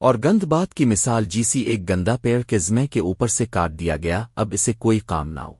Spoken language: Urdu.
اور گند بات کی مثال جیسی ایک گندا پیڑ کے زمے کے اوپر سے کاٹ دیا گیا، اب اسے کوئی کام نہ ہو۔